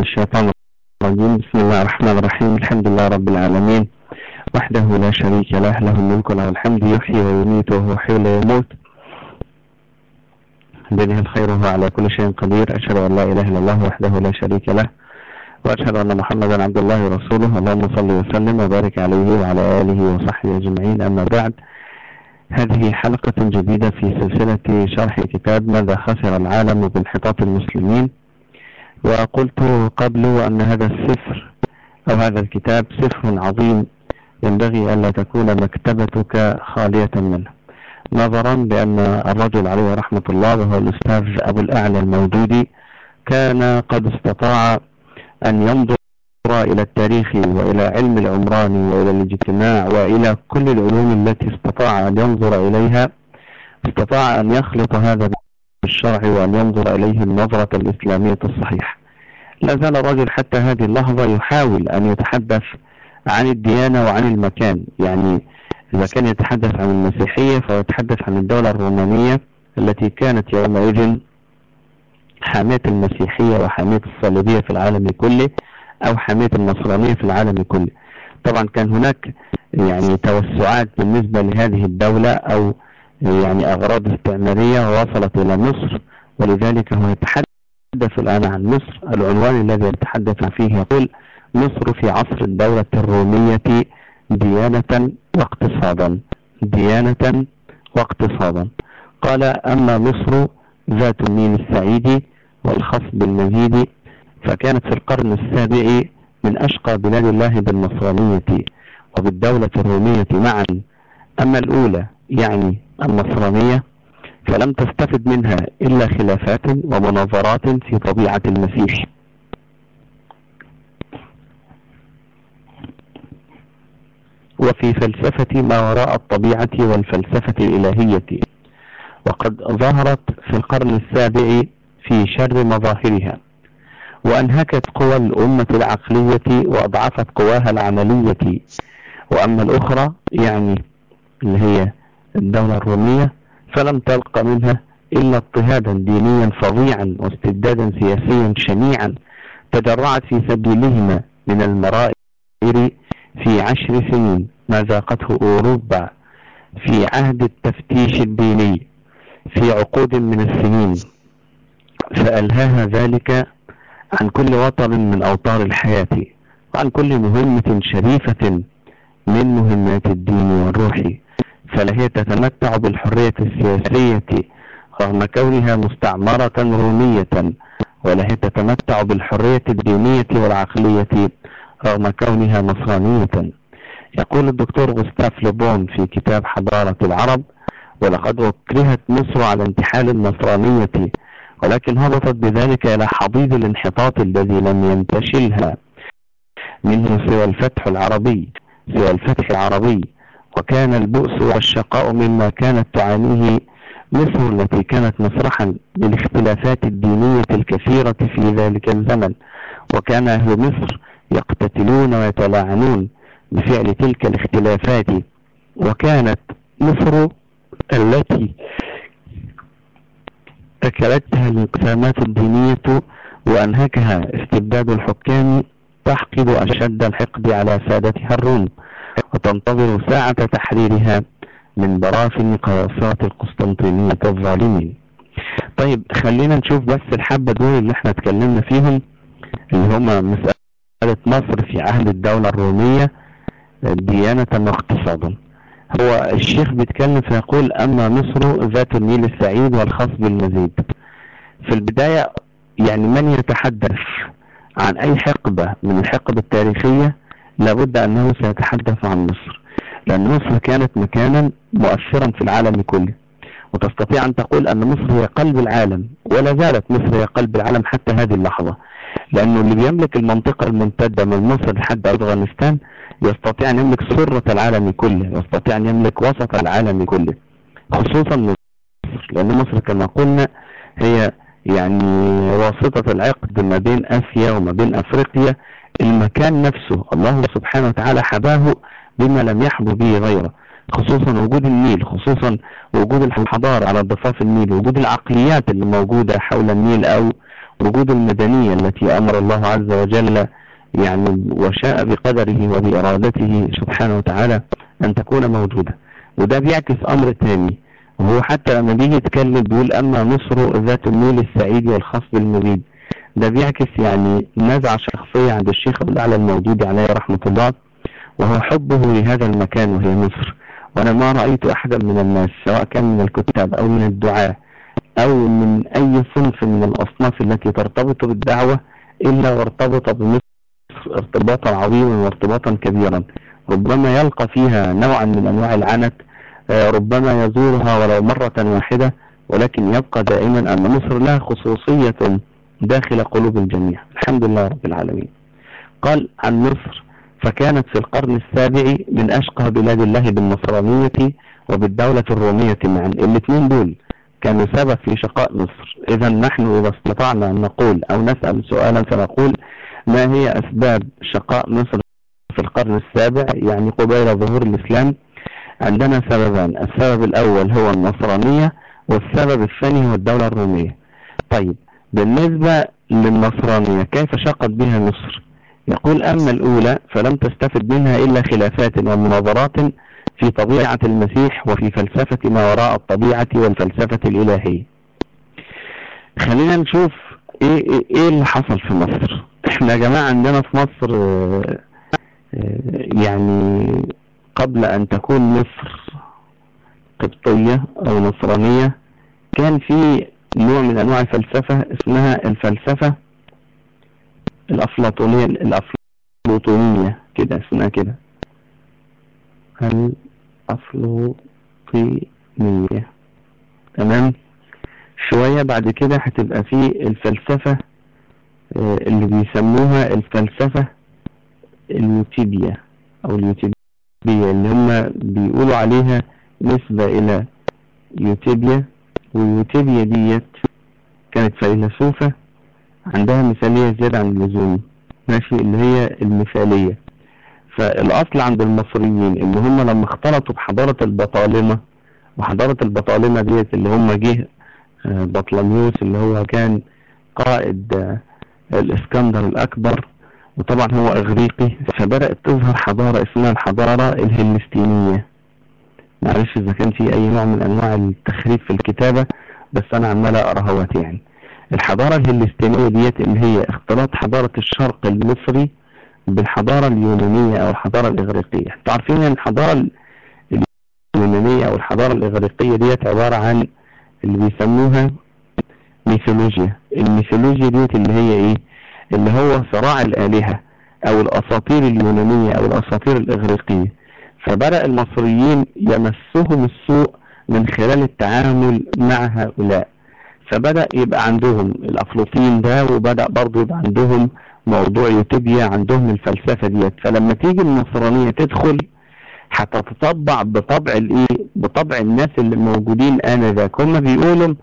الشيطان الرجيم. بسم الله الرحمن الرحيم. الحمد لله رب العالمين. وحده لا شريك له له الملك وله الحمد يحيي ويميت وهو حي لا يموت. بيده الخير وهو على كل شيء قدير. أشهد أن لا إله إلا الله وحده لا شريك له. وأشهد أن محمدا عبد الله ورسوله. اللهم صل وسلم وبارك عليه وعلى آله وصحبه أجمعين. أما بعد هذه حلقة جديدة في سلسلة شرح كتاب ماذا خسر العالم بانحطاط المسلمين. وقلت قبل أن هذا السفر أو هذا الكتاب سفر عظيم ينبغي ألا تكون مكتبتك خالية منه. نظرا بأن الرجل عليه رحمة الله وهو الأستاذ أبو الأعلى الموجودي كان قد استطاع أن ينظر إلى التاريخ وإلى علم العمران وإلى الاجتماع وإلى كل العلوم التي استطاع أن ينظر إليها استطاع أن يخلط هذا بالشرع وأن ينظر إليه النظرة الإسلامية الصحيحة. لا زال الرجل حتى هذه اللحظة يحاول أن يتحدث عن الديانة وعن المكان. يعني إذا كان يتحدث عن المسيحية فهو يتحدث عن الدولة الرومانية التي كانت يومئذ حامية المسيحية وحامية الصليبية في العالم كله أو حامية النصرانية في العالم كله. طبعا كان هناك يعني توسعات بالنسبة لهذه الدولة أو يعني أغراض استعمارية وصلت إلى مصر ولذلك هو يتحدث الآن عن مصر العنوان الذي يتحدث فيه يقول مصر في عصر الدولة الرومية ديانة واقتصادا ديانة واقتصادا. قال أما مصر ذات النيل السعيد والخصب المزيد فكانت في القرن السابع من أشقى بلاد الله بالنصرانية وبالدولة الرومية معا. أما الأولى يعني النصرانية فلم تستفد منها إلا خلافات ومناظرات في طبيعة المسيح. وفي فلسفة ما وراء الطبيعة والفلسفة الإلهية. وقد ظهرت في القرن السابع في شر مظاهرها وأنهكت قوى الأمة العقلية وأضعفت قواها العملية. وأما الأخرى يعني اللي هي الدولة الرومية فلم تلق منها إلا اضطهادا دينيا فظيعا واستبدادا سياسيا شنيعا تجرعت في سبيلهما من المرائر في عشر سنين ما ذاقته أوروبا في عهد التفتيش الديني في عقود من السنين فألهاها ذلك عن كل وطن من أوطار الحياة وعن كل مهمة شريفة من مهمات الدين والروح. فلهي تتمتع بالحرية السياسية رغم كونها مستعمرة رومية ولهي تتمتع بالحرية الدينية والعقلية رغم كونها نصرانية يقول الدكتور غوستاف لبون في كتاب حضارة العرب ولقد أكرهت مصر على انتحال النصرانية ولكن هبطت بذلك إلى حضيض الانحطاط الذي لم ينتشلها منه سوى الفتح العربي سوى الفتح العربي وكان البؤس والشقاء مما كانت تعانيه مصر التي كانت مسرحا للاختلافات الدينية الكثيرة في ذلك الزمن. وكان أهل مصر يقتتلون ويتلاعنون بفعل تلك الاختلافات. وكانت مصر التي أكلتها الانقسامات الدينية وأنهكها استبداد الحكام تحقد أشد الحقد على سادتها الروم. وتنتظر ساعة تحريرها من براثن قياصات القسطنطينية الظالمين. طيب خلينا نشوف بس الحبة دول اللي إحنا اتكلمنا فيهم اللي هما مسألة مصر في عهد الدولة الرومية ديانة واقتصادا هو الشيخ بيتكلم فيقول أما مصر ذات النيل السعيد والخصب المزيد في البداية يعني من يتحدث عن أي حقبة من الحقبة التاريخية؟ لابد أنه سيتحدث عن مصر لأن مصر كانت مكانا مؤثرا في العالم كله. وتستطيع أن تقول أن مصر هي قلب العالم ولا زالت مصر هي قلب العالم حتى هذه اللحظة. لأنه اللي بيملك المنطقة الممتدة من مصر لحد أفغانستان يستطيع أن يملك سرة العالم كله يستطيع أن يملك وسط العالم كله خصوصا مصر. لأن مصر كما قلنا هي يعني واسطة العقد ما بين آسيا وما بين أفريقيا المكان نفسه. الله سبحانه وتعالى حباه بما لم يحب به غيره. خصوصا وجود النيل خصوصا وجود الحضارة على ضفاف النيل وجود العقليات اللي موجودة حول النيل أو وجود المدنية التي أمر الله عز وجل يعني وشاء بقدره وبإرادته سبحانه وتعالى أن تكون موجودة. وده بيعكس أمر تاني. وهو حتى لما بيجي يتكلم بيقول أما مصر ذات النيل السعيد والخاص بالمبيد ده بيعكس يعني نزعة شخصية عند الشيخ أبو الأعلى الموجود عليه رحمة الله وهو حبه لهذا المكان وهي مصر. وأنا ما رأيت أحدا من الناس سواء كان من الكتاب أو من الدعاة أو من أي صنف من الأصناف التي ترتبط بالدعوة إلا وارتبط بمصر ارتباطا عظيما وارتباطا كبيرا. ربما يلقى فيها نوعا من أنواع العنت آه، ربما يزورها ولو مرة واحدة ولكن يبقى دائما أن مصر لها خصوصية داخل قلوب الجميع. الحمد لله رب العالمين. قال عن مصر فكانت في القرن السابع من أشقى بلاد الله بالنصرانية وبالدولة الرومية معا. الاثنين دول كانوا سبب في شقاء مصر. إذا نحن إذا استطعنا أن نقول أو نسأل سؤالا فنقول ما هي أسباب شقاء مصر في القرن السابع؟ يعني قبيل ظهور الإسلام عندنا سببان. السبب الأول هو النصرانية والسبب الثاني هو الدولة الرومية. طيب بالنسبة للنصرانية كيف شقت بها مصر؟ يقول أما الأولى فلم تستفد منها إلا خلافات ومناظرات في طبيعة المسيح وفي فلسفة ما وراء الطبيعة والفلسفة الإلهية. خلينا نشوف إيه, إيه, إيه اللي حصل في مصر. إحنا يا جماعة عندنا في مصر آه، يعني قبل أن تكون مصر قبطية أو نصرانية كان في نوع من أنواع الفلسفة اسمها الفلسفة الأفلاطونية الأفلاطونية. كده اسمها كده. الأفلاطينية. تمام؟ شوية بعد كده هتبقى في الفلسفة آه، اللي بيسموها الفلسفة اليوتيبيا أو اليوتيبية اللي هم بيقولوا عليها نسبة إلى يوتيبيا واليوتيبيا ديت كانت فيلسوفة عندها مثالية زيادة عن اللزوم ماشي اللي هي المثالية. فالأصل عند المصريين إن هم لما اختلطوا بحضارة البطالمة وحضارة البطالمة ديت اللي هم جه آه، بطلميوس اللي هو كان قائد آه، الإسكندر الأكبر وطبعا هو إغريقي فبدأت تظهر حضارة اسمها الحضارة الهلستينية. معلش إذا كان في أي نوع من أنواع التخريف في الكتابة بس أنا عمال أقرأ يعني. الحضارة الهلستينية ديت اللي هي اختلاط حضارة الشرق المصري بالحضارة اليونانية أو الحضارة الإغريقية. أنتوا عارفين إن الحضارة اليونانية أو الحضارة الإغريقية ديت عبارة عن اللي بيسموها ميثولوجيا. الميثولوجيا ديت اللي هي إيه؟ اللي هو صراع الآلهة أو الأساطير اليونانية أو الأساطير الإغريقية. فبدأ المصريين يمسهم السوء من خلال التعامل مع هؤلاء. فبدأ يبقى عندهم الأفلاطين ده وبدأ برضه يبقى عندهم موضوع يوتوبيا عندهم الفلسفة ديت. فلما تيجي النصرانية تدخل هتتطبع بطبع الإيه؟ بطبع الناس اللي موجودين آنذاك. هم بيقولوا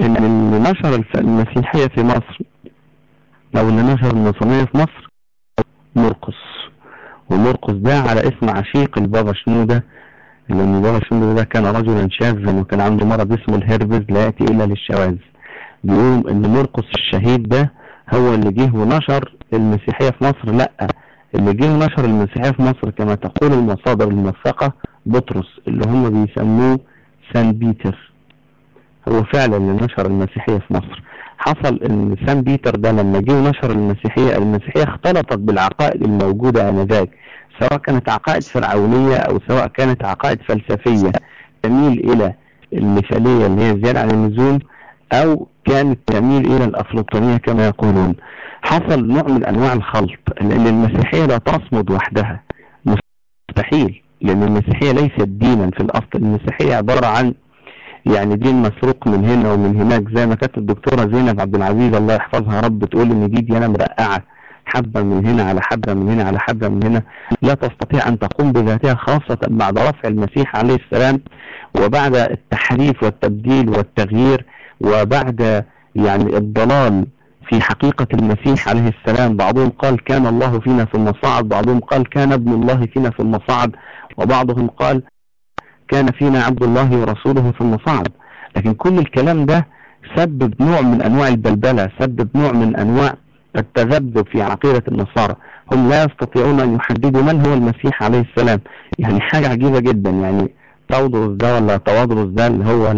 إن اللي نشر المسيحية في مصر أو اللي نشر النصرانية في مصر مرقس ومرقس ده على اسم عشيق البابا شنودة لأن البابا شنودة ده كان رجلا شاذا وكان عنده مرض اسمه الهربز لا يأتي إلا للشواذ. بيقولوا إن مرقس الشهيد ده هو اللي جه ونشر المسيحية في مصر لأ اللي جه ونشر المسيحية في مصر كما تقول المصادر الموثقة بطرس اللي هم بيسموه سان بيتر. هو فعلا اللي نشر المسيحية في مصر. حصل إن سان بيتر ده لما جه ونشر المسيحية المسيحية اختلطت بالعقائد الموجودة آنذاك سواء كانت عقائد فرعونية أو سواء كانت عقائد فلسفية تميل إلى المثالية اللي هي زيادة عن اللزوم أو كانت تميل إلى الأفلاطونية كما يقولون. حصل نوع من أنواع الخلط لأن المسيحية لا تصمد وحدها. مستحيل لأن المسيحية ليست دينا في الأصل. المسيحية عبارة عن يعني دين مسروق من هنا ومن هناك زي ما كانت الدكتورة زينب عبد العزيز الله يحفظها رب تقول إن دي ديانة مرقعة. حبة من هنا على حبة من هنا على حبة من هنا. لا تستطيع أن تقوم بذاتها خاصة بعد رفع المسيح عليه السلام وبعد التحريف والتبديل والتغيير وبعد يعني الضلال في حقيقة المسيح عليه السلام. بعضهم قال كان الله فينا ثم صعد بعضهم قال كان ابن الله فينا ثم صعد وبعضهم قال كان فينا عبد الله ورسوله ثم صعد. لكن كل الكلام ده سبب نوع من أنواع البلبلة سبب نوع من أنواع التذبذب في عقيدة النصارى. هم لا يستطيعون أن يحددوا من هو المسيح عليه السلام. يعني حاجة عجيبة جدا. يعني تودرس ده ولا توادرس ده اللي هو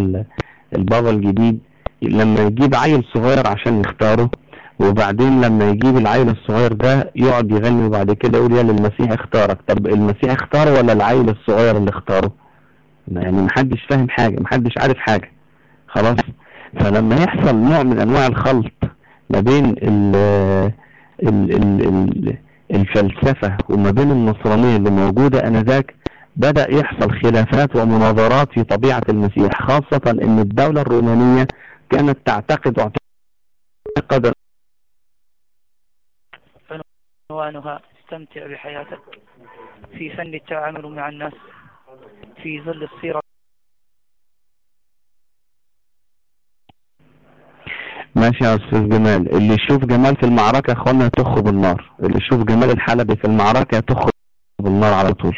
البابا الجديد لما يجيب عيل صغير عشان يختاره وبعدين لما يجيب العيل الصغير ده يقعد يغني وبعد كده يقول يا للمسيح اختارك. طب المسيح اختاره ولا العيل الصغير اللي اختاره؟ يعني محدش فاهم حاجة محدش عارف حاجة. خلاص؟ فلما يحصل نوع من أنواع الخلط ما بين ال ال ال ال الفلسفة وما بين النصرانية اللي موجودة آنذاك بدأ يحصل خلافات ومناظرات في طبيعة المسيح خاصة إن الدولة الرومانية كانت تعتقد اعتقد عنوانها استمتع بحياتك في فن التعامل مع الناس. في ظل السيرة ماشي يا أستاذ جمال. اللي يشوف جمال في المعركة يا إخوانا يتخه بالنار. اللي يشوف جمال الحلبي في المعركة يتخه بالنار على طول.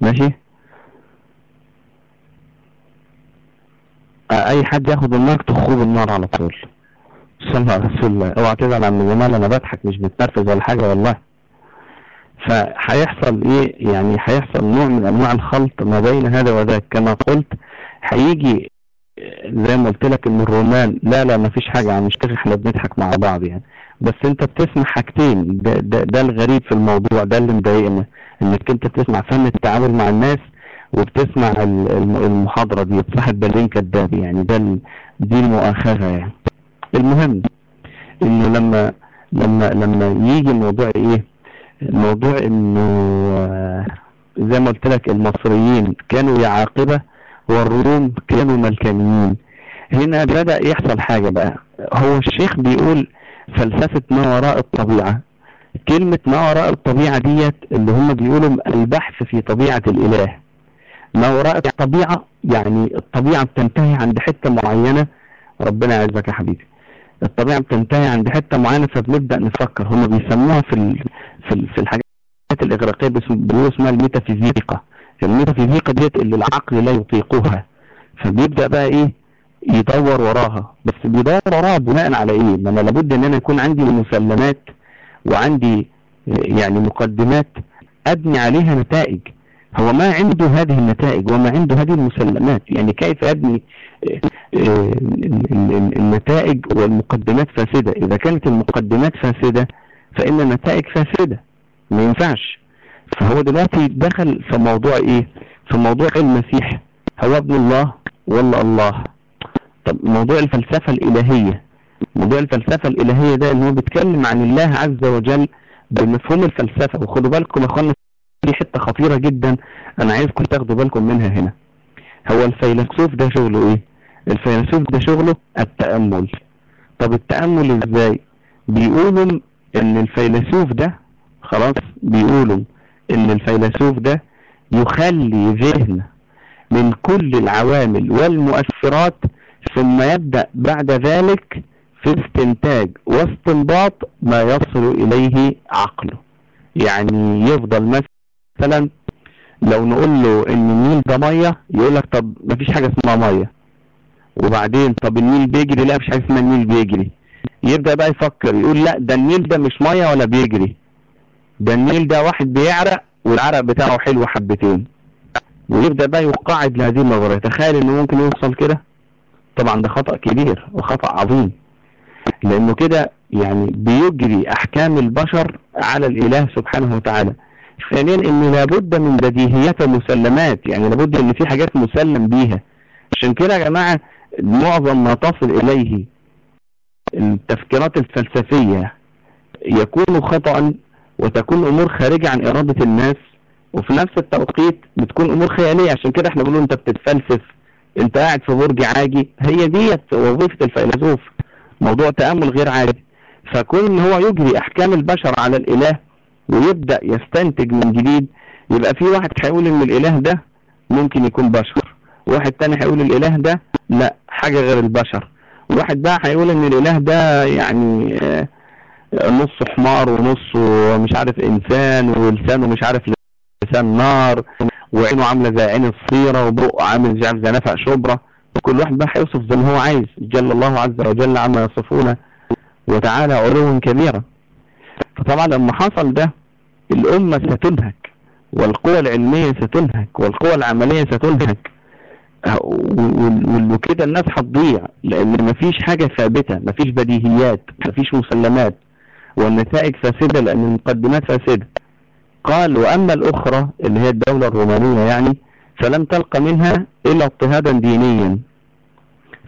ماشي؟ أي حد ياخد النار تخوه بالنار على طول. صلى على رسول الله اوعى تزعل عم جمال أنا بضحك مش بتنرفز ولا حاجة والله. فهيحصل إيه؟ يعني هيحصل نوع من أنواع الخلط ما بين هذا وذاك. كما قلت هيجي زي ما قلت لك إن الرومان لا لا ما فيش حاجة عم نشتغل إحنا بنضحك مع بعض يعني. بس أنت بتسمع حاجتين ده, ده, ده الغريب في الموضوع ده اللي مضايقنا إنك أنت بتسمع فن التعامل مع الناس وبتسمع المحاضرة دي بصاحب بالين كداب يعني. ده دي المؤاخذة يعني. المهم إنه لما لما لما يجي الموضوع إيه؟ الموضوع إنه زي ما قلت لك المصريين كانوا يعاقبة والروم كانوا ملكانيين. هنا بدأ يحصل حاجة بقى. هو الشيخ بيقول فلسفة ما وراء الطبيعة. كلمة ما وراء الطبيعة ديت اللي هم بيقولوا البحث في طبيعة الإله. ما وراء الطبيعة يعني الطبيعة بتنتهي عند حتة معينة. ربنا يعزك يا حبيبي. الطبيعة بتنتهي عند حتة معينة فبنبدأ نفكر. هم بيسموها في ال... في, ال... في الحاجات الإغريقية بيقولوا اسمها الميتافيزيقا الميتافيزيقا ديت اللي العقل لا يطيقها. فبيبدأ بقى إيه؟ يدور وراها. بس بيدور وراها بناء على إيه؟ ما أنا لابد إن أنا يكون عندي مسلمات وعندي يعني مقدمات أبني عليها نتائج. هو ما عنده هذه النتائج وما عنده هذه المسلمات. يعني كيف ابني النتائج والمقدمات فاسدة؟ إذا كانت المقدمات فاسدة فإن النتائج فاسدة. ما ينفعش. فهو دلوقتي دخل في موضوع إيه؟ في موضوع المسيح. هو ابن الله ولا الله؟ طب موضوع الفلسفة الإلهية. موضوع الفلسفة الإلهية ده إن هو بيتكلم عن الله عز وجل بمفهوم الفلسفة. وخدوا بالكم يا دي حتة خطيرة جدا. أنا عايزكم تاخدوا بالكم منها هنا. هو الفيلسوف ده شغله إيه؟ الفيلسوف ده شغله التأمل. طب التأمل إزاي؟ بيقولوا إن الفيلسوف ده خلاص بيقولوا إن الفيلسوف ده يخلي ذهن من كل العوامل والمؤثرات ثم يبدأ بعد ذلك في استنتاج واستنباط ما يصل إليه عقله. يعني يفضل مثلا لو نقول له إن النيل ده مية يقول لك طب ما فيش حاجة اسمها مية. وبعدين طب النيل بيجري؟ لا مفيش حاجة اسمها النيل بيجري. يبدأ بقى يفكر يقول لا ده النيل ده مش مية ولا بيجري. ده النيل ده واحد بيعرق والعرق بتاعه حلو حبتين. ويبدأ بقى يقاعد لهذه النظرية. تخيل إنه ممكن يوصل كده؟ طبعا ده خطأ كبير وخطأ عظيم. لأنه كده يعني بيجري أحكام البشر على الإله سبحانه وتعالى. ثانيا إن لابد من بديهيات ومسلمات يعني لابد إن في حاجات مسلم بيها. عشان كده يا جماعة معظم ما تصل إليه التفكيرات الفلسفية يكون خطأ وتكون أمور خارجة عن إرادة الناس وفي نفس التوقيت بتكون أمور خيالية. عشان كده إحنا بنقول أنت بتتفلسف أنت قاعد في برج عاجي. هي ديت وظيفة الفيلسوف موضوع تأمل غير عادي. فكون هو يجري أحكام البشر على الإله ويبدأ يستنتج من جديد. يبقى في واحد هيقول إن الإله ده ممكن يكون بشر. واحد تاني هيقول الإله ده لا حاجة غير البشر. واحد بقى هيقول إن الإله ده يعني نص حمار ونص مش عارف إنسان ولسانه مش عارف لسان نار وعينه عاملة زي عين الصيرة وبقه عامل زي نفق شبرة وكل واحد بقى هيوصف زي ما هو عايز. جل الله عز وجل عما يصفون وتعالى علوا كبيرا. فطبعا لما حصل ده الأمة ستنهك والقوى العلمية ستنهك والقوى العملية ستنهك. وكده الناس هتضيع لأن مفيش حاجة ثابتة مفيش بديهيات مفيش مسلمات. والنتائج فاسدة لأن المقدمات فاسدة. قال وأما الأخرى اللي هي الدولة الرومانية يعني فلم تلق منها إلا اضطهادا دينيا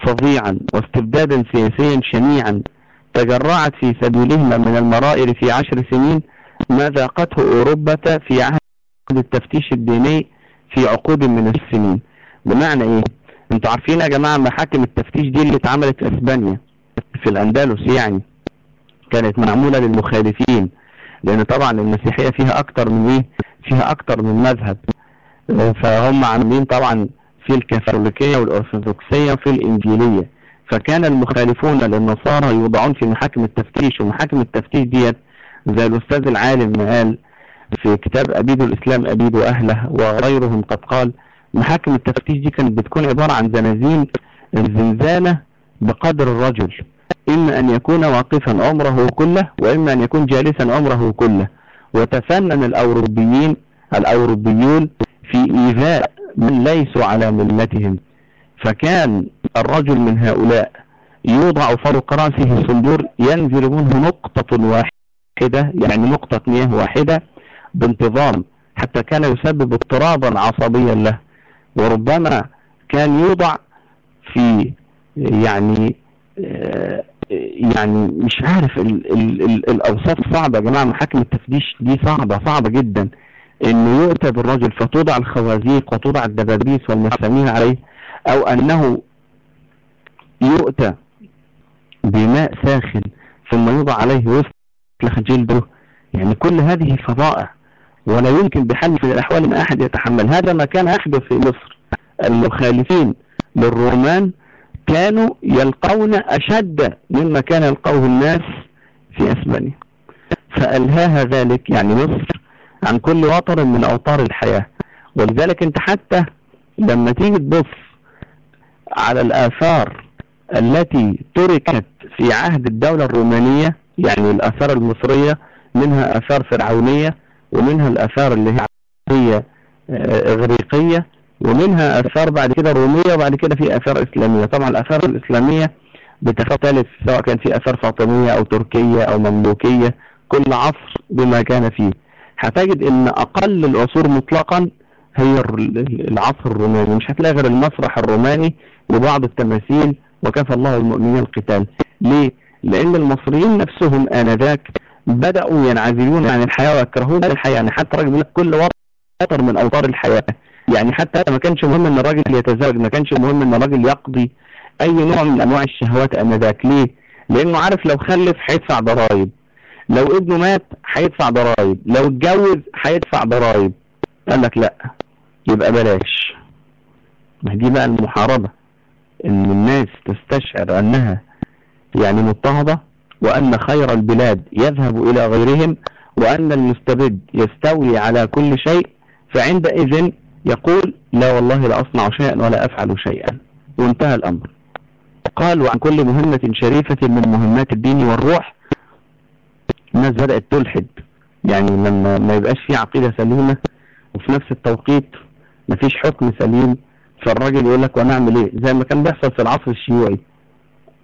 فظيعا واستبدادا سياسيا شنيعا تجرعت في سبيلهما من المرائر في عشر سنين ما ذاقته أوروبا في عهد التفتيش الديني في عقود من السنين. بمعنى إيه؟ أنتوا عارفين يا جماعة محاكم التفتيش دي اللي اتعملت في إسبانيا في الأندلس يعني كانت معمولة للمخالفين لأن طبعا المسيحية فيها أكتر من إيه؟ فيها أكتر من مذهب. فهم عاملين طبعا في الكاثوليكية والأرثوذكسية وفي الإنجيلية. فكان المخالفون للنصارى يوضعون في محاكم التفتيش ومحاكم التفتيش ديت زي الأستاذ العالم ما قال في كتاب أبيد الإسلام أبيد واهله وغيرهم قد قال محاكم التفتيش دي كانت بتكون عبارة عن زنازين الزنزانة بقدر الرجل إما أن يكون واقفا عمره كله وإما أن يكون جالسا عمره كله. وتفنن الأوروبيين الأوروبيون في إيذاء من ليسوا على ملتهم. فكان الرجل من هؤلاء يوضع فوق رأسه صندور ينزل منه نقطة واحدة. يعني نقطة مياه واحدة بانتظام حتى كان يسبب اضطرابا عصبيا له. وربما كان يوضع في يعني يعني مش عارف ال ال ال الاوصاف صعبة يا جماعة محاكم التفتيش دي صعبة صعبة جدا. إنه يؤتى بالرجل فتوضع الخوازيق وتوضع الدبابيس والمسامير عليه أو أنه يؤتى بماء ساخن ثم يوضع عليه وسط جلده يعني كل هذه فظائع ولا يمكن بحال من الأحوال أن أحد يتحمل. هذا ما كان يحدث في مصر. المخالفين للرومان كانوا يلقون أشد مما كان يلقوه الناس في أسبانيا. فألهاها ذلك يعني مصر عن كل وطر من أوطار الحياة. ولذلك أنت حتى لما تيجي تبص على الآثار التي تركت في عهد الدولة الرومانية يعني الآثار المصرية منها آثار فرعونية ومنها الآثار اللي هي إغريقية ومنها آثار بعد كده رومية وبعد كده في آثار إسلامية. طبعا الآثار الإسلامية بتختلف سواء كان في آثار فاطمية أو تركية أو مملوكية كل عصر بما كان فيه. هتجد إن أقل العصور مطلقا هي العصر الروماني. مش هتلاقي غير المسرح الروماني وبعض التماثيل وكفى الله المؤمنين القتال. ليه؟ لأن المصريين نفسهم آنذاك بدأوا ينعزلون عن الحياة ويكرهون الحياة يعني حتى راجل لك كل وطر من أوطار الحياة. يعني حتى ما كانش مهم إن الراجل يتزوج ما كانش مهم إن الراجل يقضي أي نوع من أنواع الشهوات آنذاك. ليه؟ لأنه عارف لو خلف هيدفع ضرائب لو ابنه مات هيدفع ضرائب لو اتجوز هيدفع ضرائب. قال لك لا يبقى بلاش. ما دي بقى المحاربة إن الناس تستشعر أنها يعني مضطهدة وأن خير البلاد يذهب إلى غيرهم وأن المستبد يستولي على كل شيء فعندئذ يقول لا والله لا أصنع شيئا ولا أفعل شيئا. وانتهى الأمر. قال وعن كل مهمة شريفة من مهمات الدين والروح الناس بدأت تلحد. يعني لما ما يبقاش في عقيدة سليمة وفي نفس التوقيت ما فيش حكم سليم فالراجل يقول لك وأنا اعمل إيه؟ زي ما كان بيحصل في العصر الشيوعي.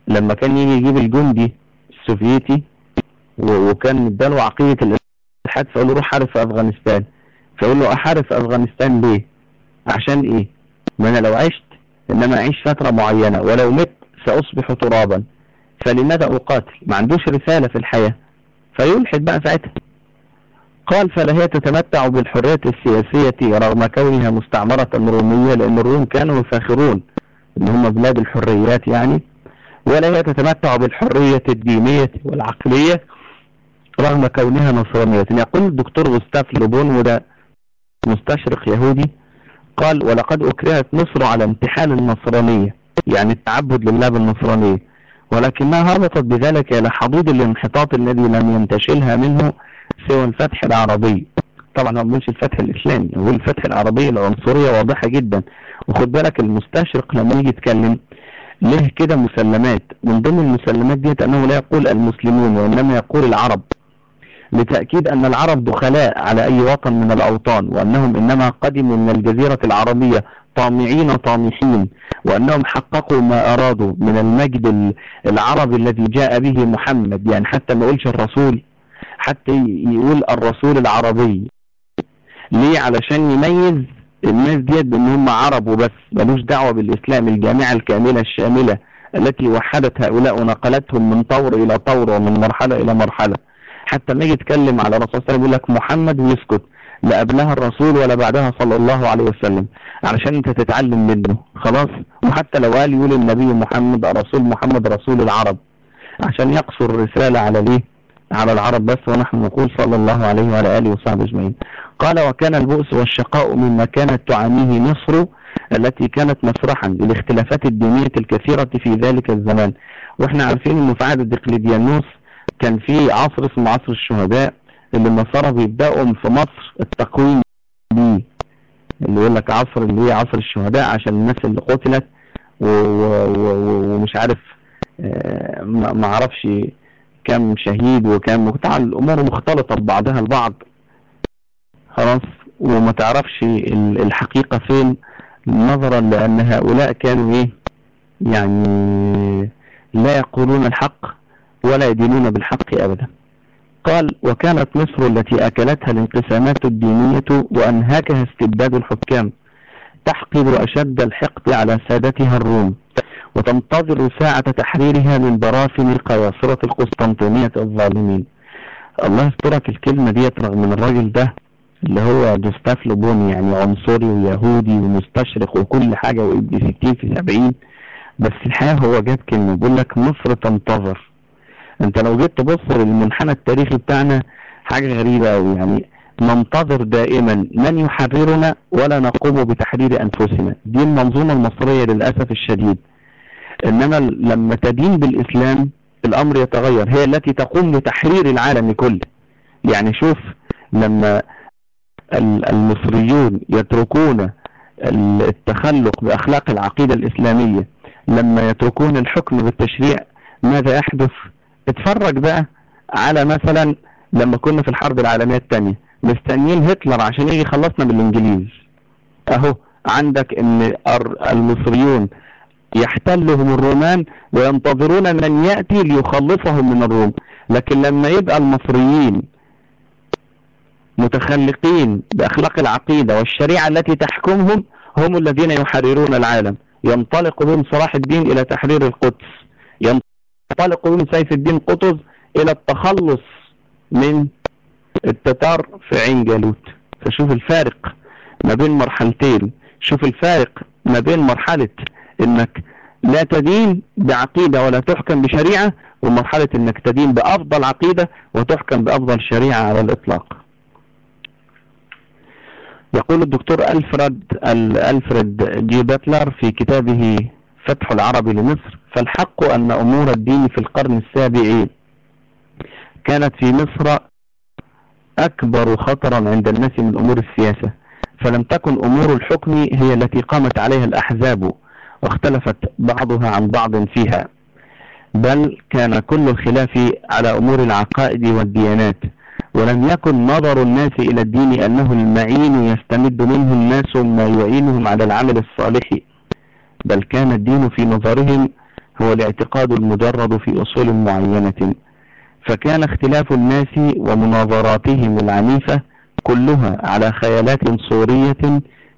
لما كان يجي يجيب الجندي السوفيتي وكان اداله عقيدة الالحاد فقال له روح حارب في أفغانستان. فيقول له أحارب في أفغانستان ليه؟ عشان إيه؟ ما أنا لو عشت إنما أعيش فترة معينة ولو مت سأصبح ترابا. فلماذا أقاتل؟ ما عندوش رسالة في الحياة. فيلحد بقى ساعتها. قال فلا هي تتمتع بالحرية السياسية رغم كونها مستعمرة رومية لأن الروم كانوا يفاخرون إن هم بلاد الحريات يعني. ولا هي تتمتع بالحرية الدينية والعقلية رغم كونها نصرانية. يقول الدكتور غوستاف لوبون وده مستشرق يهودي قال ولقد أكرهت مصر على امتحان النصرانية. يعني التعبد لله بالنصرانية ولكنها هبطت بذلك إلى حدود الانحطاط الذي لم ينتشلها منه سوى الفتح العربي. طبعا هو مش الفتح الإسلامي هو الفتح العربي العنصرية واضحة جدا. وخد بالك المستشرق لما يجي يتكلم له كده مسلمات؟ من ضمن المسلمات ديت أنه لا يقول المسلمون وإنما يقول العرب. لتأكيد أن العرب دخلاء على أي وطن من الأوطان وأنهم إنما قدموا من الجزيرة العربية طامعين طامحين وأنهم حققوا ما أرادوا من المجد العربي الذي جاء به محمد. يعني حتى ما يقولش الرسول حتى يقول الرسول العربي. ليه؟ علشان يميز الناس ديت بأن هم عرب وبس ملوش دعوة بالإسلام الجامعة الكاملة الشاملة التي وحدت هؤلاء ونقلتهم من طور إلى طور ومن مرحلة إلى مرحلة. حتى ما يجي يتكلم على الرسول صلى الله عليه وسلم يقول لك محمد ويسكت لا قبلها الرسول ولا بعدها صلى الله عليه وسلم علشان أنت تتعلم منه خلاص؟ وحتى لو قال يقول النبي محمد رسول محمد رسول العرب عشان يقصر الرسالة على ليه؟ على العرب بس ونحن نقول صلى الله عليه وعلى آله وصحبه أجمعين. قال وكان البؤس والشقاء مما كانت تعانيه مصر التي كانت مسرحا للاختلافات الدينية الكثيرة في ذلك الزمان. وإحنا عارفين انه في عهد دقلديانوس كان في عصر اسمه عصر الشهداء اللي النصارى بيبدأوا في مصر التقويم بيه. اللي يقول لك عصر اللي هي عصر الشهداء عشان الناس اللي قتلت ومش عارف ما أعرفش كم شهيد وكم وتعال الأمور مختلطة ببعضها البعض. خلاص؟ وما تعرفش الحقيقة فين نظرا لأن هؤلاء كانوا إيه؟ يعني لا يقولون الحق ولا يدينون بالحق ابدا. قال وكانت مصر التي أكلتها الانقسامات الدينية وانهاكها استبداد الحكام تحقد أشد الحقد على سادتها الروم. وتنتظر ساعة تحريرها من براثن قياصرة القسطنطينية الظالمين. الله يسترك الكلمة ديت رغم من الراجل ده اللي هو جوستاف لوبون يعني عنصري ويهودي ومستشرق وكل حاجة وابن ستين في سبعين بس الحقيقة هو جاب كلمة بيقول لك مصر تنتظر. أنت لو جيت تبص للمنحنى التاريخي بتاعنا حاجة غريبة قوي يعني ننتظر دائما من يحررنا ولا نقوم بتحرير أنفسنا. دي المنظومة المصرية للأسف الشديد. انما لما تدين بالإسلام الأمر يتغير هي التي تقوم بتحرير العالم كله. يعني شوف لما المصريون يتركون التخلق بأخلاق العقيدة الإسلامية لما يتركون الحكم بالتشريع ماذا يحدث؟ اتفرج بقى على مثلا لما كنا في الحرب العالمية الثانية مستنيين هتلر عشان يجي يخلصنا بالانجليز أهو عندك إن المصريون يحتلهم الرومان وينتظرون من يأتي ليخلصهم من الروم. لكن لما يبقى المصريين متخلقين بأخلاق العقيدة والشريعة التي تحكمهم هم الذين يحررون العالم. ينطلق بهم صلاح الدين إلى تحرير القدس. ينطلق بهم سيف الدين قطز إلى التخلص من التتار في عين جالوت. فشوف الفارق ما بين مرحلتين. شوف الفارق ما بين مرحلة إنك لا تدين بعقيدة ولا تحكم بشريعة ومرحلة إنك تدين بأفضل عقيدة وتحكم بأفضل شريعة على الإطلاق. يقول الدكتور ألفرد ألفريد جي باتلر في كتابه فتح العرب لمصر فالحق أن أمور الدين في القرن السابع كانت في مصر أكبر خطرا عند الناس من أمور السياسة. فلم تكن أمور الحكم هي التي قامت عليها الأحزاب واختلفت بعضها عن بعض فيها بل كان كل الخلاف على أمور العقائد والديانات ولم يكن نظر الناس إلى الدين أنه المعين يستمد منه الناس ما يعينهم على العمل الصالح بل كان الدين في نظرهم هو الاعتقاد المجرد في أصول معينة فكان اختلاف الناس ومناظراتهم العنيفة كلها على خيالات صورية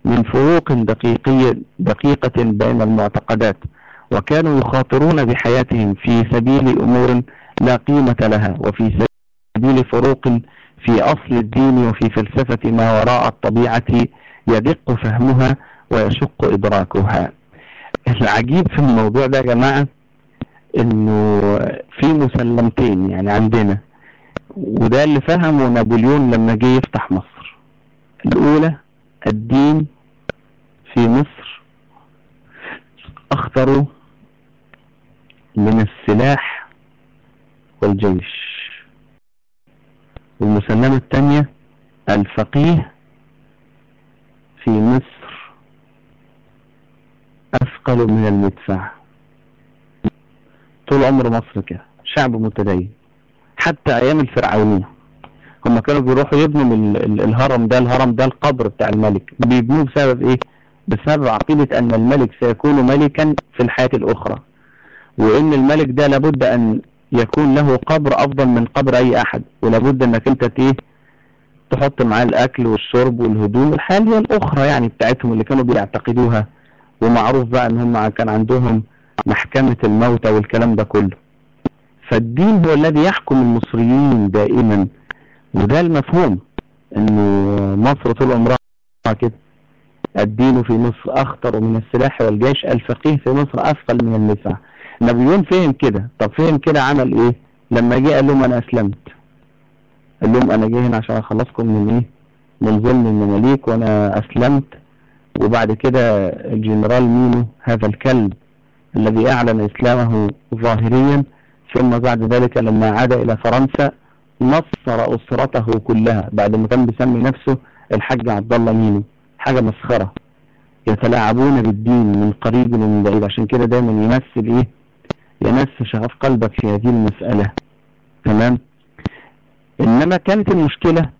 من فروق دقيقية دقيقة بين المعتقدات وكانوا يخاطرون بحياتهم في سبيل أمور لا قيمة لها وفي سبيل فروق في أصل الدين وفي فلسفة ما وراء الطبيعة يدق فهمها ويشق إدراكها. العجيب في الموضوع ده يا جماعة إنه في مسلمتين يعني عندنا وده اللي فهمه نابليون لما جه يفتح مصر. الأولى الدين في مصر اخطر من السلاح والجيش. والمسلمة الثانية الفقيه في مصر أثقل من المدفع. طول عمر مصر كده. شعب متدين. حتى أيام الفرعونية. هم كانوا بيروحوا يبنوا ال- ال- الهرم ده الهرم ده القبر بتاع الملك. بيبنوه بسبب إيه؟ بسبب عقيدة أن الملك سيكون ملكا في الحياة الأخرى. وإن الملك ده لابد أن يكون له قبر أفضل من قبر أي أحد. ولابد إنك أنت إيه؟ تحط معاه الأكل والشرب والهدوم الحياة اللي هي الأخرى يعني بتاعتهم اللي كانوا بيعتقدوها. ومعروف بقى إن هم كان عندهم محكمة الموتى والكلام ده كله. فالدين هو الذي يحكم المصريين دائما. وده المفهوم إنه مصر طول عمرها كده. الدين في مصر أخطر من السلاح والجيش الفقيه في مصر أثقل من المدفع نابليون فهم كده. طب فهم كده عمل إيه؟ لما جه قال لهم أنا أسلمت. قال لهم أنا جاي هنا عشان أخلصكم من إيه؟ من ظلم المماليك وأنا أسلمت. وبعد كده الجنرال مينو هذا الكلب الذي أعلن إسلامه ظاهريا ثم بعد ذلك لما عاد إلى فرنسا نصر أسرته كلها بعد ما كان بيسمي نفسه الحاج عبد الله مينو حاجة مسخرة. يتلاعبون بالدين من قريب ومن بعيد. عشان كده دايما يمثل إيه؟ يمس شغف قلبك في هذه المسألة. تمام؟ إنما كانت المشكلة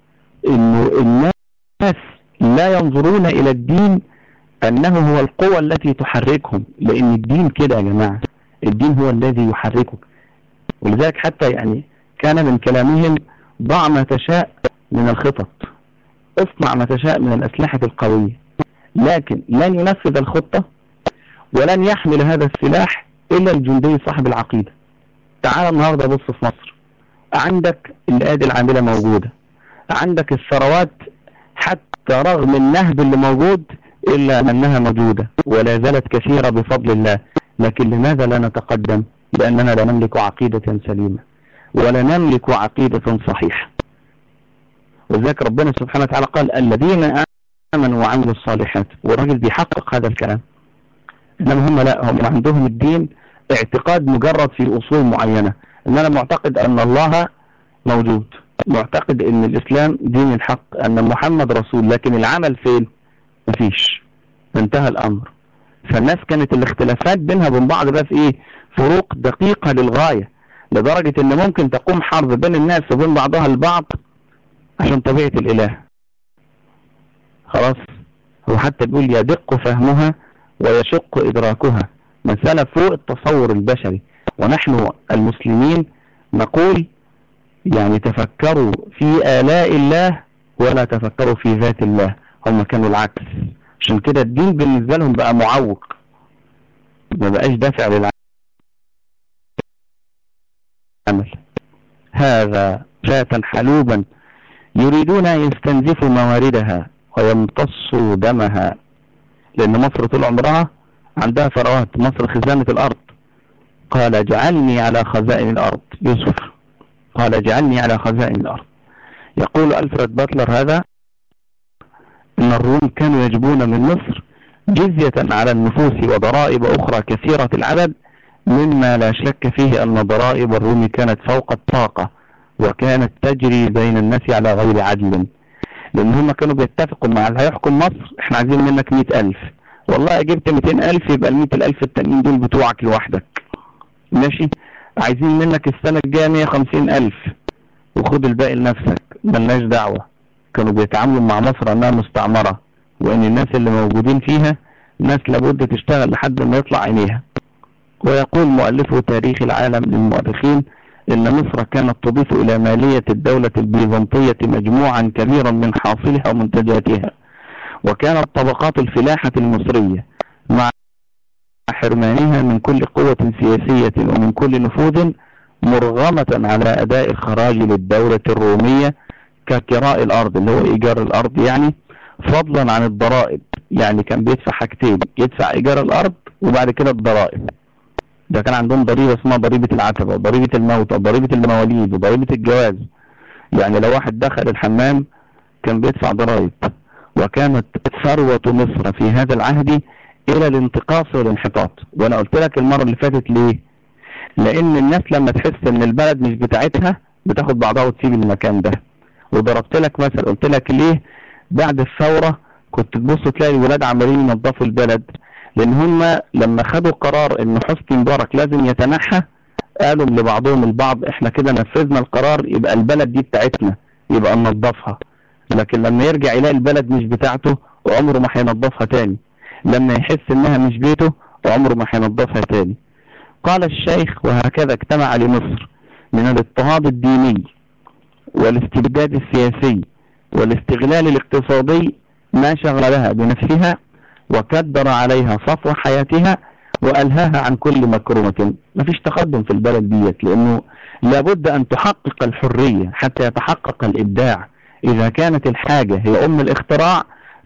إنه الناس لا ينظرون إلى الدين أنه هو القوة التي تحركهم. لأن الدين كده يا جماعة. الدين هو الذي يحركك. ولذلك حتى يعني كان من كلامهم ضع ما تشاء من الخطط اصنع ما تشاء من الأسلحة القوية لكن لن ينفذ الخطة ولن يحمل هذا السلاح إلا الجندي صاحب العقيدة. تعال النهاردة بص في مصر عندك الايادي العاملة موجودة عندك الثروات حتى رغم النهب اللي موجود إلا أنها موجودة ولا زالت كثيرة بفضل الله لكن لماذا لا نتقدم؟ لأننا لا نملك عقيدة سليمة ولا نملك عقيدة صحيحة. وذلك ربنا سبحانه وتعالى قال الذين آمنوا وعملوا الصالحات والراجل بيحقق هذا الكلام. إنما هم لا هم عندهم الدين اعتقاد مجرد في أصول معينة. ان أنا معتقد أن الله موجود. معتقد إن الإسلام دين الحق أن محمد رسول لكن العمل فين؟ مفيش. انتهى الأمر. فالناس كانت الاختلافات بينها وبين بعض بقى في إيه؟ فروق دقيقة للغاية لدرجة إن ممكن تقوم حرب بين الناس وبين بعضها البعض عشان طبيعة الإله. خلاص. هو حتى بيقول يدق فهمها ويشق إدراكها. مسألة فوق التصور البشري. ونحن المسلمين نقول يعني تفكروا في آلاء الله ولا تفكروا في ذات الله. هم كانوا العكس. عشان كده الدين بالنسبة لهم بقى معوق. ما بقاش دافع للعمل. هذا شاة حلوبا يريدون أن يستنزفوا مواردها ويمتصوا دمها. لأن مصر طول عمرها عندها ثروات. مصر خزانة الأرض. قال اجعلني على خزائن الأرض. يوسف قال اجعلني على خزائن الأرض. يقول ألفريد باتلر هذا إن الروم كانوا يجبون من مصر جزية على النفوس وضرائب أخرى كثيرة العدد مما لا شك فيه أن ضرائب الروم كانت فوق الطاقة وكانت تجري بين الناس على غير عدل. لأن هم كانوا بيتفقوا مع اللي هيحكم مصر إحنا عايزين منك مئة ألف. والله جبت مئتين ألف يبقى المئة الالف التانيين دول بتوعك لوحدك. ماشي؟ عايزين منك السنة الجاية مية خمسين ألف. وخد الباقي لنفسك ملناش دعوة. كانوا بيتعاملوا مع مصر أنها مستعمرة وإن الناس اللي موجودين فيها ناس لابد تشتغل لحد ما يطلع عينيها. ويقول مؤلفه تاريخ العالم للمؤرخين إن مصر كانت تضيف إلى مالية الدولة البيزنطية مجموعا كبيرا من حاصلها ومنتجاتها. وكانت طبقات الفلاحة المصرية مع حرمانها من كل قوة سياسية ومن كل نفوذ مرغمة على أداء الخراج للدولة الرومية ككراء الأرض اللي هو إيجار الأرض يعني فضلا عن الضرائب. يعني كان بيدفع حاجتين يدفع إيجار الأرض وبعد كده الضرائب. ده كان عندهم ضريبة اسمها ضريبة العتبة وضريبة الموت وضريبة المواليد وضريبة الجواز. يعني لو واحد دخل الحمام كان بيدفع ضرائب. وكانت ثروة مصر في هذا العهد إلى الانتقاص والانحطاط. وأنا قلت لك المرة اللي فاتت ليه؟ لأن الناس لما تحس إن البلد مش بتاعتها بتاخد بعضها وتسيب المكان ده. وضربت لك مثل قلت لك ليه بعد الثورة كنت تبص تلاقي الولاد عمالين ينظفوا البلد؟ لأن هم لما خدوا قرار إن حسني مبارك لازم يتنحى قالوا لبعضهم البعض إحنا كده نفذنا القرار يبقى البلد دي بتاعتنا يبقى ننظفها. لكن لما يرجع يلاقي البلد مش بتاعته وعمره ما هينظفها تاني. لما يحس إنها مش بيته وعمره ما هينظفها تاني. قال الشيخ وهكذا اجتمع لمصر من الاضطهاد الديني والاستبداد السياسي والاستغلال الاقتصادي ما شغلها بنفسها وكدر عليها صفو حياتها وألهاها عن كل مكرمة. ما فيش تقدم في البلد ديت لأنه لابد أن تحقق الحرية حتى يتحقق الإبداع. إذا كانت الحاجة هي أم الاختراع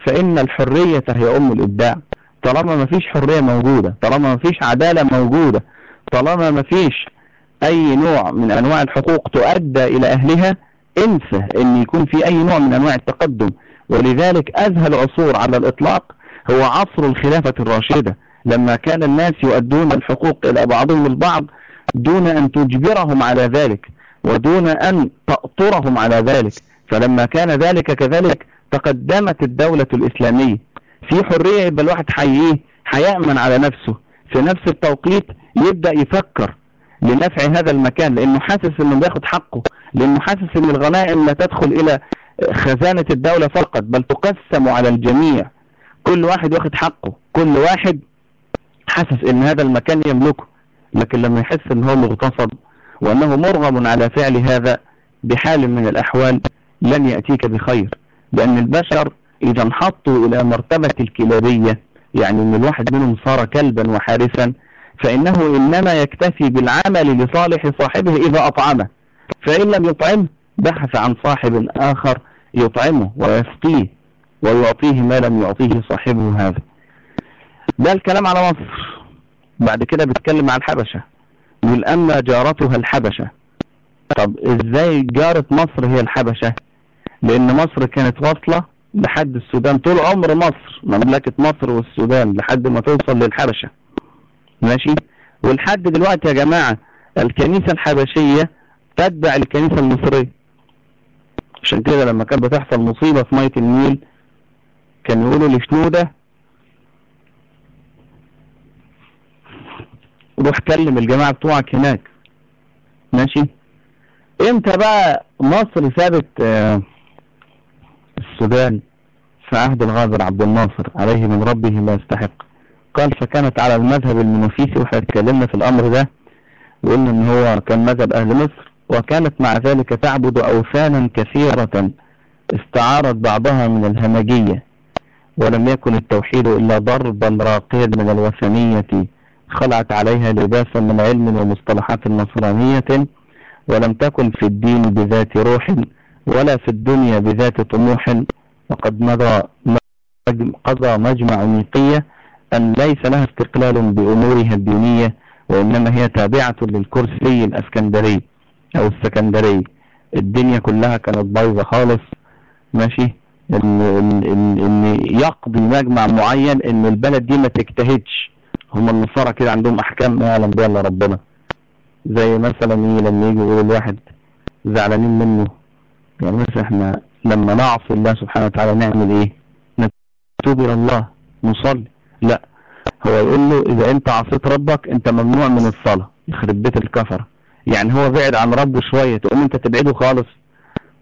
فإن الحرية هي أم الإبداع. طالما ما فيش حرية موجودة طالما ما فيش عدالة موجودة طالما ما فيش أي نوع من أنواع الحقوق تؤدى إلى أهلها انسى أن يكون في أي نوع من أنواع التقدم. ولذلك أزهى عصور على الإطلاق هو عصر الخلافة الراشدة لما كان الناس يؤدون الحقوق إلى بعضهم البعض دون أن تجبرهم على ذلك ودون أن تأطرهم على ذلك. فلما كان ذلك كذلك تقدمت الدولة الإسلامية في حرية يبقى الواحد حييه هيأمن على نفسه. في نفس التوقيت يبدأ يفكر لنفع هذا المكان لأنه حاسس أنه بياخد حقه لأنه حاسس أن الغنائم لا تدخل إلى خزانة الدولة فقط بل تقسم على الجميع. كل واحد واخد حقه كل واحد حاسس إن هذا المكان يملكه. لكن لما يحس إن هو مغتصب وأنه مرغم على فعل هذا بحال من الأحوال لن يأتيك بخير. لأن البشر إذا انحطوا إلى مرتبة الكلابية يعني إن الواحد منهم صار كلبا وحارسا فإنه إنما يكتفي بالعمل لصالح صاحبه إذا أطعمه. فإن لم يطعمه بحث عن صاحب آخر يطعمه ويسقيه ويعطيه ما لم يعطيه صاحبه هذا. ده الكلام على مصر. بعد كده بيتكلم عن الحبشة. يقول أما جارتها الحبشة. طب إزاي جارة مصر هي الحبشة؟ لأن مصر كانت واصلة لحد السودان. طول عمر مصر مملكة مصر والسودان لحد ما توصل للحبشة. ماشي؟ ولحد دلوقتي يا جماعة الكنيسة الحبشية تتبع الكنيسة المصرية. عشان كده لما كانت بتحصل مصيبة في مية النيل كان يقولوا لشنودة روح كلم الجماعة بتوعك هناك. ماشي؟ إمتى بقى مصر سابت آه السودان في عهد الغابر عبد الناصر عليه من ربه ما يستحق؟ قال فكانت على المذهب المنوفيسي وإحنا اتكلمنا في الأمر ده وقلنا إن هو كان مذهب أهل مصر وكانت مع ذلك تعبد أوثانا كثيرة استعارت بعضها من الهمجية ولم يكن التوحيد إلا ضربا راقيا من الوثنية خلعت عليها لباسا من علم ومصطلحات النصرانية ولم تكن في الدين بذات روح ولا في الدنيا بذات طموح وقد مضى قضى مجمع نيقية أن ليس لها استقلال بأمورها الدينية وإنما هي تابعة للكرسي الأسكندري أو السكندري. الدنيا كلها كانت بايظة خالص ماشي؟ إن, إن, إن, يقضي مجمع معين إن البلد دي ما تجتهدش. هم النصارى كده عندهم أحكام. ما يعلم بها إلا ربنا. زي مثلا إيه؟ لما يجي يقول الواحد زعلانين منه. يعني مثلا إحنا لما نعصي الله سبحانه وتعالى نعمل إيه؟ نتوب إلى الله نصلي. لا. هو يقول له إذا أنت عصيت ربك أنت ممنوع من الصلاة. يخرب بيت الكفرة يعني هو بعد عن ربه شوية تقوم أنت تبعده خالص.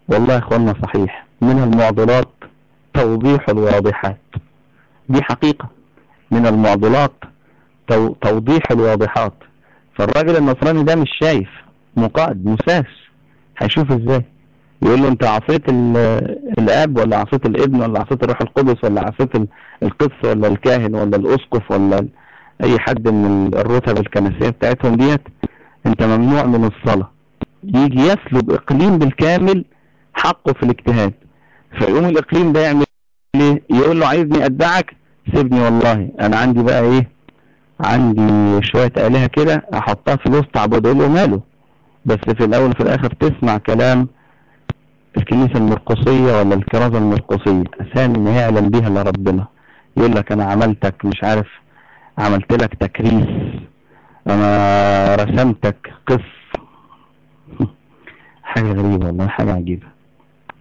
والله يا اخوانا صحيح. من المعضلات توضيح الواضحات. دي حقيقة. من المعضلات تو توضيح الواضحات. فالراجل النصراني ده مش شايف. مقاعد مساس. هيشوف إزاي؟ يقول له انت عصيت الاب ولا عصيت الابن ولا عصيت الروح القدس ولا عصيت القس ولا الكاهن ولا الاسقف ولا اي حد من الرتب الكنسية بتاعتهم ديت؟ انت ممنوع من الصلاة. يجي يسلب اقليم بالكامل حقه في الاجتهاد. فيقوم الاقليم ده يعمل إيه؟ يقول له عايزني ادعك؟ سيبني والله. أنا عندي بقى إيه؟ عندي شوية آلهة كده احطها في عبود أقول له ماله؟ بس في الأول وفي الآخر تسمع كلام الكنيسة المرقصية ولا الكرازة المرقصية؟ أسامي ما يعلم بيها الا ربنا يقول لك أنا عملتك مش عارف عملت لك تكريس. أنا رسمتك قص حاجة غريبة والله حاجة عجيبة.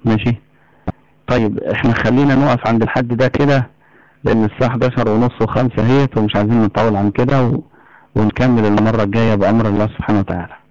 ماشي؟ طيب إحنا خلينا نقف عند الحد ده كده لأن الساعة 11 ونص وخمسة هيت ومش عايزين نطول عن كده و... ونكمل المرة الجاية بأمر الله سبحانه وتعالى.